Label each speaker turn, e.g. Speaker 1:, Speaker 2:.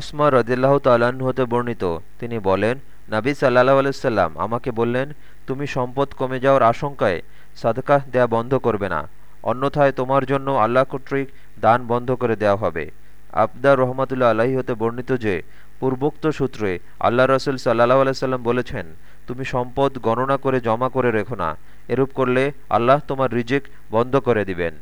Speaker 1: আসমা রদিল্লাহ তাল্লাহ্ন হতে বর্ণিত। তিনি বলেন, নাবী সাল্লাহ আলসালাম আমাকে বললেন, তুমি সম্পদ কমে যাওয়ার আশঙ্কায় সাদকাহ দেয়া বন্ধ করবে না। অন্যথায় তোমার জন্য আল্লাহ কর্তৃক দান বন্ধ করে দেওয়া হবে। আবদার রহমাতুল্লা আল্লাহি হতে বর্ণিত যে, পূর্বোক্ত সূত্রে আল্লাহ রসুল সাল্লাহ আলাইসাল্লাম বলেছেন, তুমি সম্পদ গণনা করে জমা করে রেখো না। এরূপ করলে আল্লাহ তোমার রিজিক বন্ধ করে দিবেন।